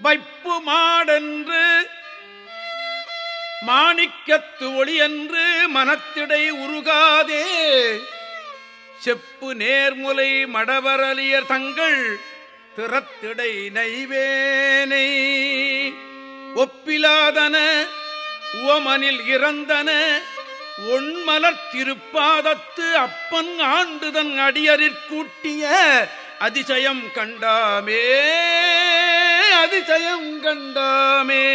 வைப்பு மாடென்று மாணிக்கத்து ஒளி என்று மனத்திடை உருகாதே. செப்பு நேர்முலை மடவரலியர் தங்கள் திறத்திடை நைவேனை. ஒப்பிலாதன உவமனில் இறந்தன ஒன்மலர் திருப்பாதத்து அப்பன் ஆண்டுதன் அடியரிற்கூட்டிய அதிசயம் கண்டாமே. அதிசயங்கண்டாமே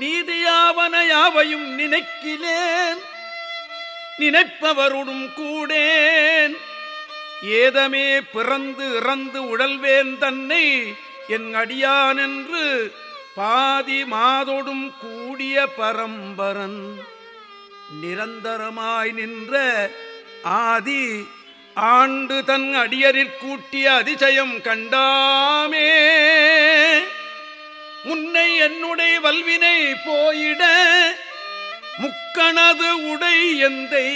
நீதியாவன யாவையும் நினைக்கிலேன். நினைப்பவருடும் கூடேன். ஏதமே பிறந்து இறந்து உடல்வேன் தன்னை என் அடியான் என்று பாதி மாதோடும் கூடிய பரம்பரன். நிரந்தரமாய் நின்ற ஆதி ஆண்டு தன் அடியரிற் கூட்டிய அதிசயம் கண்டாமே. முன்னை என்னுடைய வல்வினை போயிட முக்கணது உடை எந்தை.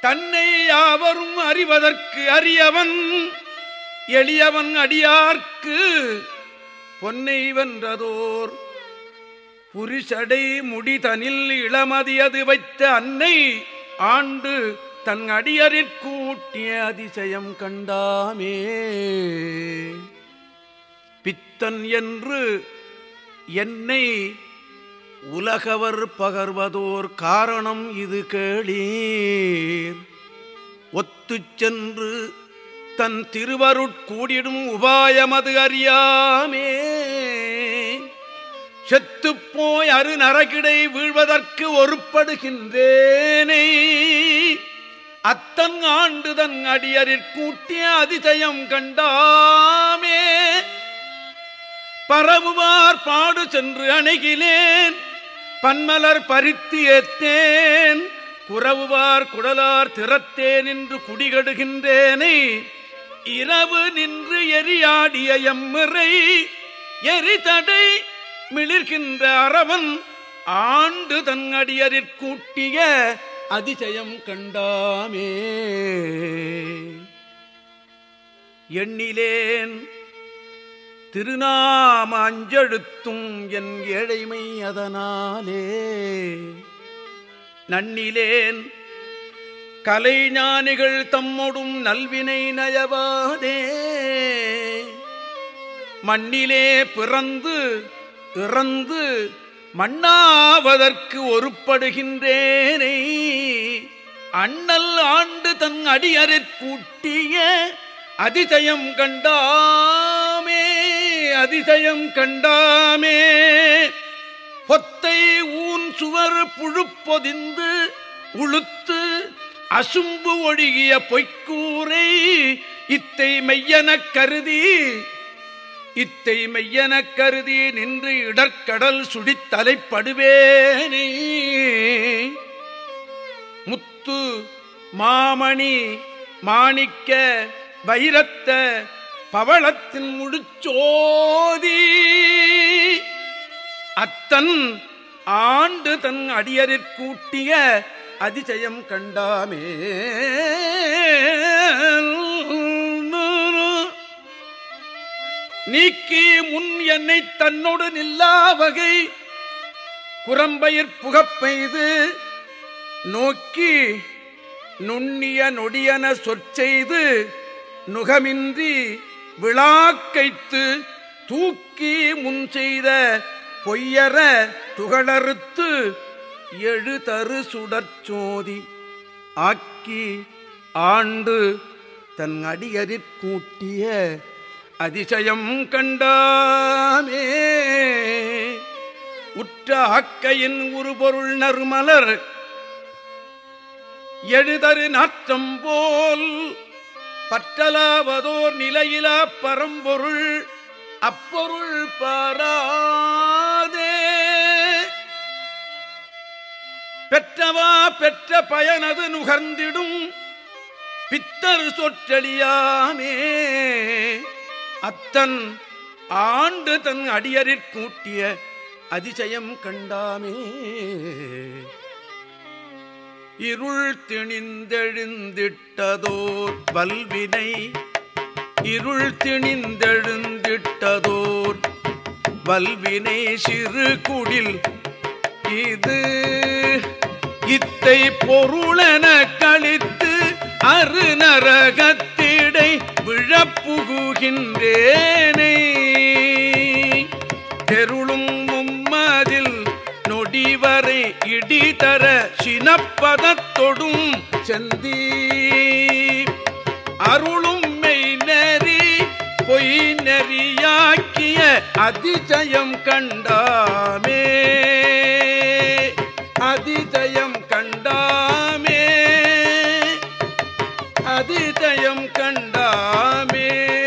தன்னை யாவரும் அறிவதற்கு அறியவன் எளியவன் அடியார்க்கு பொன்னை வென்றதோர். புரிசடை முடிதனில் இளமதியது வைத்த அன்னை ஆண்டு தன் அடியறிற்கூட்டிய அதிசயம் கண்டாமே. பித்தன் என்று என்னை உலகவர் பகர்வதோர் காரணம் இது கேளீர். ஒத்துச் சென்று தன் திருவருட்கூடிடும் உபாயமது அறியாமே. செத்துப்போய் அரு நரகிடை வீழ்வதற்கு ஒருப்படுகின்றேனே. அத்தன் ஆண்டுதன் கூட்டிய அதிசயம் கண்டாமே. பரவுவார் பாடு சென்று அணைகிலேன் பன்மலர் பறித்து ஏத்தேன். குறவுவார் குடலார் திறத்தேன் என்று குடிகடுகின்றேனே. இரவு நின்று எரியாடிய எம்மிறை எரிதடை மிளிர்கின்ற அரவன் ஆண்டு தன் அடியரிற் கூட்டிய அதிசயம் கண்டாமே. எண்ணிலேன் திருநாம அஞ்செழுத்தும் என் ஏழைமை அதனாலே. நன்னிலேன் கலைஞானிகள் தம்மொடும் நல்வினை நயவாதே. மண்ணிலே பிறந்து இறந்து மண்ணாவதற்கு ஒருப்படுகின்றேனே. அண்ணல் ஆண்டு தன் அடியறிற் கூட்டிய அதிசயம் கண்டாமே அதிசயம் கண்டாமே. பொத்தை ஊன் சுவர் புழுப்பொதிந்து உளுத்து அசும்பு ஒழுகிய பொய்க்கூரை இத்தை மெய்யனக் கருதி இத்தை மெய்யனக் கருதி நின்று இடற்கடல் சுடித்தலைப்படுவேனே முத்து மாமணி மாணிக்க வைரத்த பவளத்தின் முடிச்சோதி. அத்தன் ஆண்டு தன் அடியரிற் கூட்டிய அதிசயம் கண்டாமே. நீக்கி முன் என்னை தன்னோடு நில்லா வகை. குரம்பயிர் புகப்பெய்து நோக்கி நுண்ணிய நொடியன சொற்செய்து நுகமின்றி விழாக்கைத்து தூக்கி முன் செய்த பொய்யற துகளறுத்து எழுதரு சுடற்சோதி ஆக்கி ஆண்டு தன் அடியறிற்கூட்டிய அதிசயம் கண்டாமே. உற்ற ஆக்கையின் உருபொருள் நறுமலர் எழுதரு நாற்றம் போல் பற்றலாவதோர் நிலையிலா பரம்பொருள் அப்பொருள் பாராதே. பெற்றவா பெற்ற பயனது நுகர்ந்திடும் பித்தர் சொற்றழியாமே அத்தன் ஆண்டு தன் அடியரிற் கூட்டிய அதிசயம் கண்டாமே இருள் திணிந்தெழுந்திட்டதோர் வல்வினை இருள் திணிந்தெழுந்திட்டதோர் வல்வினை சிறு குடில். இது இத்தை பொருளென கழித்து அருநரகத்திடை விழப்புகுகின்றேனே. தெருளும் மும்மதில் இடிதர சினப்பதத்தொடும் செந்தி. அருளும் மெய் நெறி பொய் நெறியாக்கிய அதிஜயம் கண்டாமே. அதிஜயம் கண்டாமே. அதிஜயம் கண்டாமே.